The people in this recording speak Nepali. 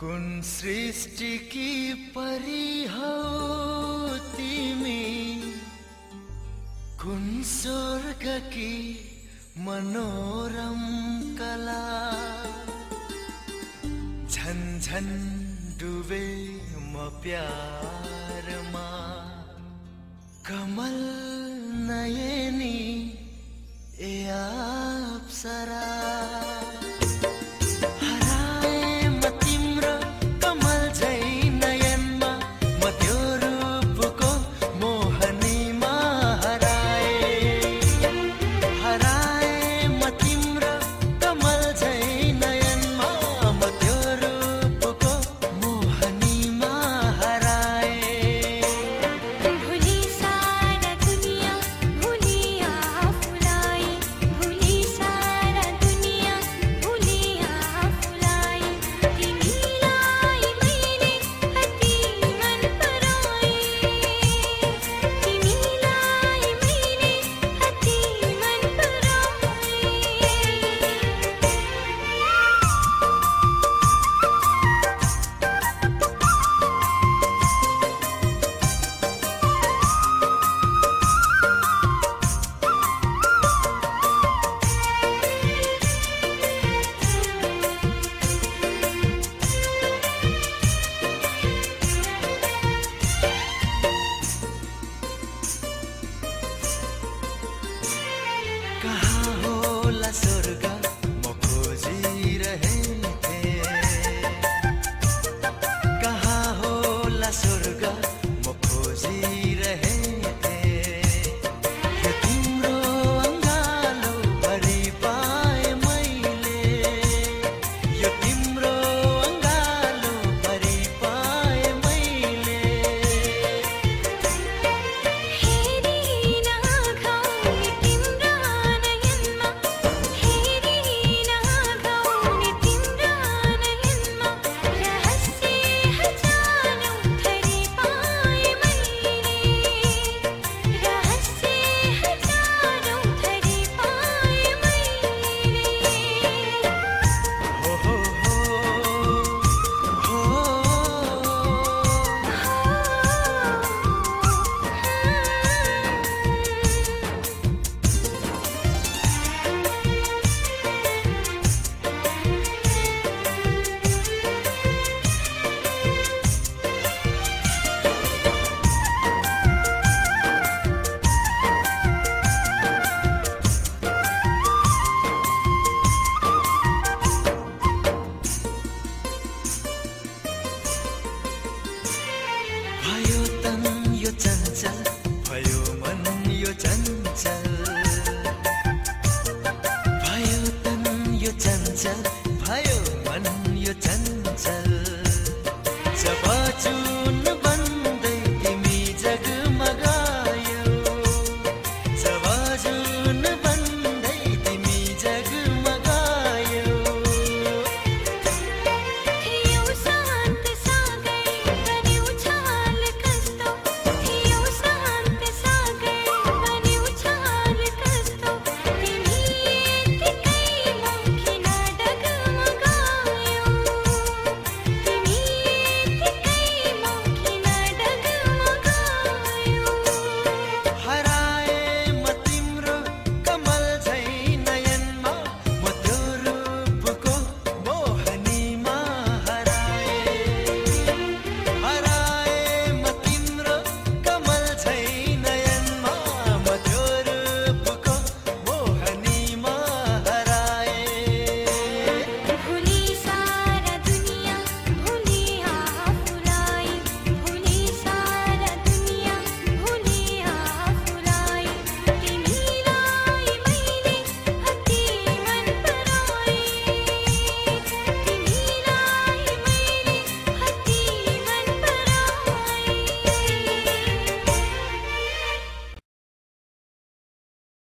कुन सृष्टिकी परी हौ तिमी कुन स्वर्गकी मनोरम कला? झन झन डुबे म प्यारमा? कमल नयनी ए अप्सरा भयो तन यो चञ्चल भयो मन यो चञ्चल। भयो तन यो चञ्चल